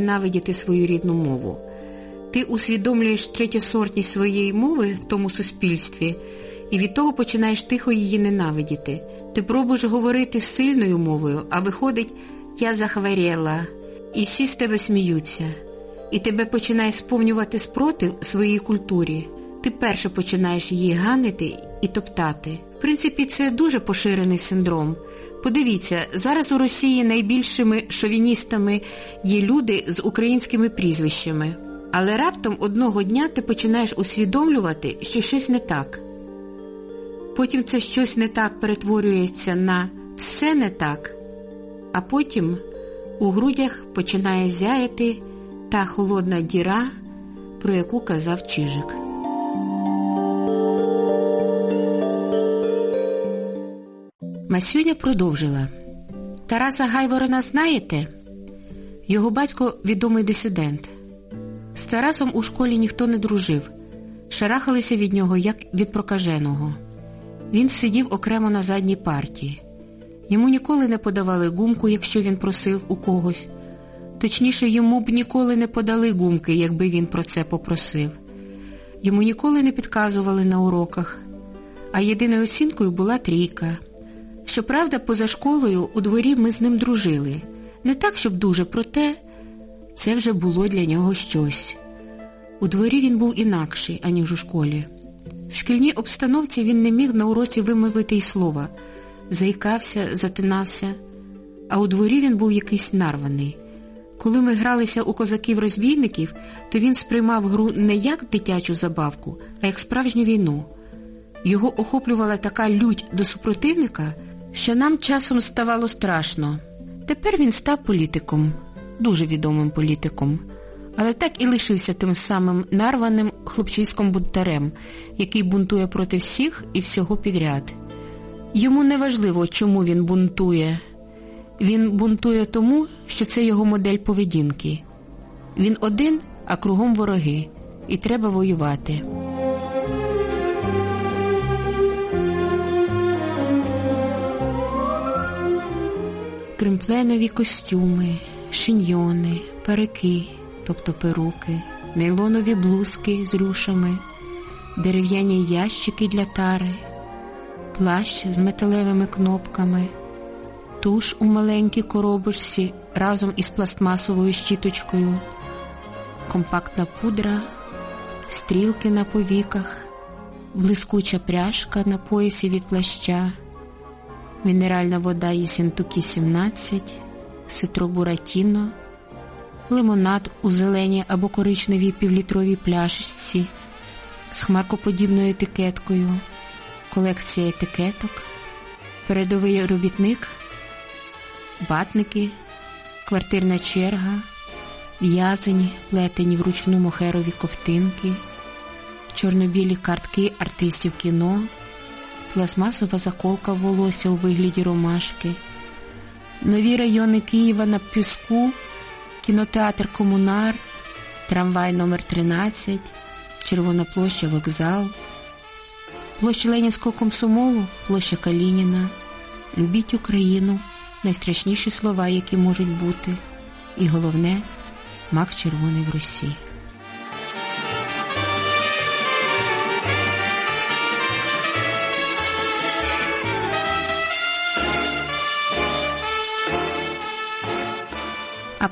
ненавидіти свою рідну мову. Ти усвідомлюєш третєсортність своєї мови в тому суспільстві і від того починаєш тихо її ненавидіти. Ти пробуєш говорити сильною мовою, а виходить, я захворіла, і всі з тебе сміються, і тебе починає сповнювати спротив своїй культурі. Ти перше починаєш її ганити і топтати. В принципі, це дуже поширений синдром. Подивіться, зараз у Росії найбільшими шовіністами є люди з українськими прізвищами. Але раптом одного дня ти починаєш усвідомлювати, що щось не так. Потім це щось не так перетворюється на все не так, а потім у грудях починає зяяти та холодна діра, про яку казав Чижик. Масюня продовжила. Тараса Гайворона знаєте? Його батько відомий дисидент. З Тарасом у школі ніхто не дружив, шарахалися від нього, як від прокаженого. Він сидів окремо на задній парті. Йому ніколи не подавали гумку, якщо він просив у когось. Точніше, йому б ніколи не подали гумки, якби він про це попросив. Йому ніколи не підказували на уроках, а єдиною оцінкою була трійка. Щоправда, поза школою у дворі ми з ним дружили. Не так, щоб дуже, проте це вже було для нього щось. У дворі він був інакший, аніж у школі. В шкільній обстановці він не міг на уроці вимовити й слова, заїкався, затинався, а у дворі він був якийсь нарваний. Коли ми гралися у козаків-розбійників, то він сприймав гру не як дитячу забавку, а як справжню війну. Його охоплювала така лють до супротивника, що нам часом ставало страшно. Тепер він став політиком, дуже відомим політиком, але так і лишився тим самим нарваним хлопчиськом бунтарем, який бунтує проти всіх і всього підряд. Йому не важливо, чому він бунтує. Він бунтує тому, що це його модель поведінки. Він один, а кругом вороги, і треба воювати. Кремпленові костюми, шиньйони, парики, тобто перуки, нейлонові блузки з рюшами, дерев'яні ящики для тари, плащ з металевими кнопками, туш у маленькій коробочці разом із пластмасовою щіточкою, компактна пудра, стрілки на повіках, блискуча пряжка на поясі від плаща мінеральна вода Єсентукі 17, ситро Буратіно, лимонад у зеленій або коричневій півлітровій пляшечці з хмаркоподібною етикеткою, колекція етикеток, передовий робітник, батники, квартирна черга, в'язані, плетені вручну мохерові ковтинки, чорно-білі картки артистів кіно пластмасова заколка волосся у вигляді ромашки, нові райони Києва на Піску, кінотеатр Комунар, трамвай номер 13 Червона площа вокзал, площа Ленінського комсомолу, площа Калініна, Любіть Україну, найстрашніші слова, які можуть бути, і головне мак червоний в Русі.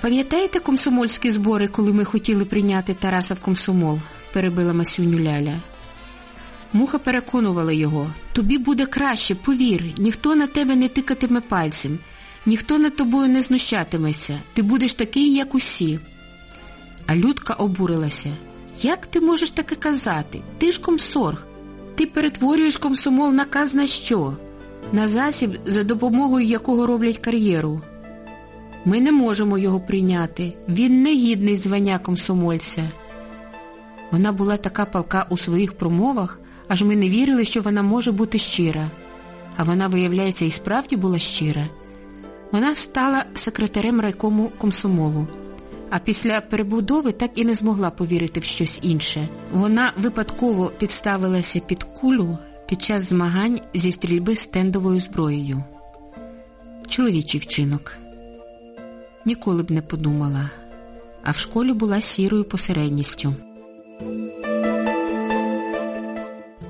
Пам'ятаєте комсомольські збори, коли ми хотіли прийняти Тараса в комсомол? перебила Масюню Ляля. Муха переконувала його тобі буде краще, повір, ніхто на тебе не тикатиме пальцем, ніхто над тобою не знущатиметься, ти будеш такий, як усі. А Людка обурилася. Як ти можеш таке казати? Ти ж комсорг. Ти перетворюєш комсомол наказ на що? На засіб, за допомогою якого роблять кар'єру. Ми не можемо його прийняти. Він не гідний звання комсомольця. Вона була така палка у своїх промовах, аж ми не вірили, що вона може бути щира. А вона, виявляється, і справді була щира. Вона стала секретарем райкому комсомолу, а після перебудови так і не змогла повірити в щось інше. Вона випадково підставилася під кулю під час змагань зі стрільби стендовою зброєю. Чоловічий вчинок. Ніколи б не подумала. а в школі була сірою посередністю.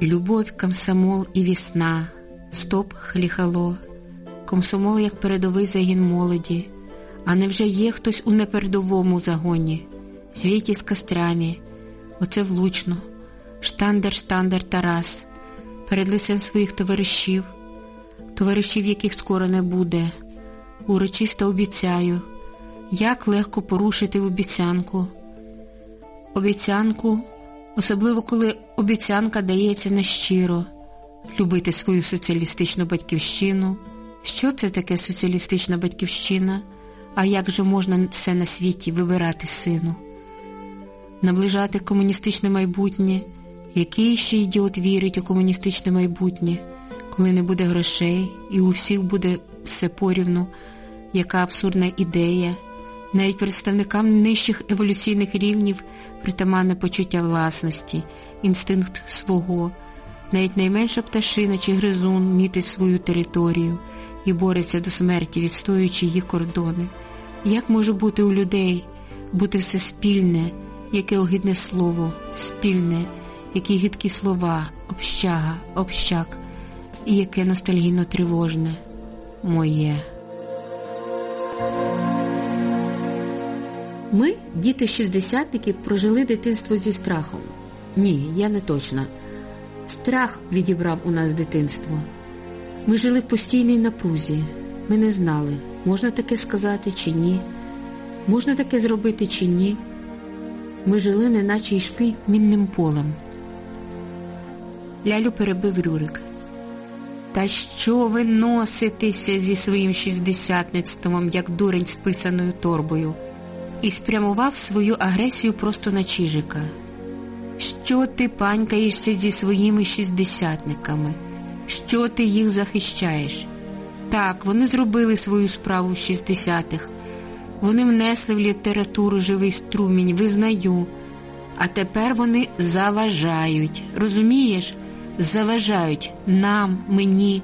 Любов, комсомол і весна, стоп хліхало, комсомол як передовий загін молоді. А невже є хтось у непередовому загоні? Звіті з кострями, оце влучно, штандер, штандер Тарас, перед лицем своїх товаришів, товаришів, яких скоро не буде. Урочисто обіцяю, як легко порушити обіцянку. Обіцянку, особливо коли обіцянка дається нещиро, любити свою соціалістичну батьківщину. Що це таке соціалістична батьківщина? А як же можна все на світі вибирати сину? Наближати комуністичне майбутнє, який ще ідіот вірить у комуністичне майбутнє, коли не буде грошей і у всіх буде все порівну, яка абсурдна ідея, навіть представникам нижчих еволюційних рівнів притаманне почуття власності, інстинкт свого, навіть найменша пташина чи гризун мітить свою територію і бореться до смерті, відстоюючи її кордони. Як може бути у людей бути все спільне, яке огидне слово, спільне, які гидкі слова, общага, общак, і яке ностальгійно тривожне, моє. Ми, діти шістдесятників, прожили дитинство зі страхом. Ні, я не точна. Страх відібрав у нас дитинство. Ми жили в постійній напрузі. Ми не знали, можна таке сказати чи ні, можна таке зробити чи ні. Ми жили, неначе йшли мінним полем. Лялю перебив Рюрик. Та що ви носитеся зі своїм шістдесятництвом, як дурень з писаною торбою, і спрямував свою агресію просто на Чижика. Що ти панькаєшся зі своїми шістдесятниками? Що ти їх захищаєш? Так, вони зробили свою справу в шістдесятих. Вони внесли в літературу живий струмінь, визнаю. А тепер вони заважають. Розумієш? Заважають нам, мені.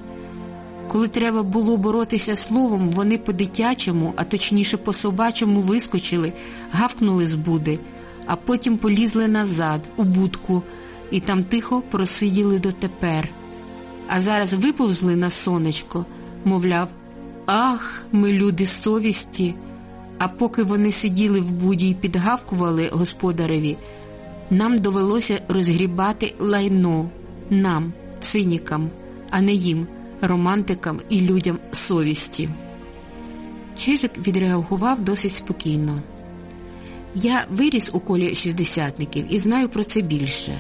Коли треба було боротися словом, вони по-дитячому, а точніше по-собачому вискочили, гавкнули з буди, а потім полізли назад, у будку, і там тихо просиділи дотепер. А зараз виповзли на сонечко, мовляв, ах, ми люди совісті. А поки вони сиділи в буді і підгавкували господареві, нам довелося розгрібати лайно нам, цинікам, а не їм, романтикам і людям совісті. Чижик відреагував досить спокійно. Я виріс у колі шістдесятників і знаю про це більше.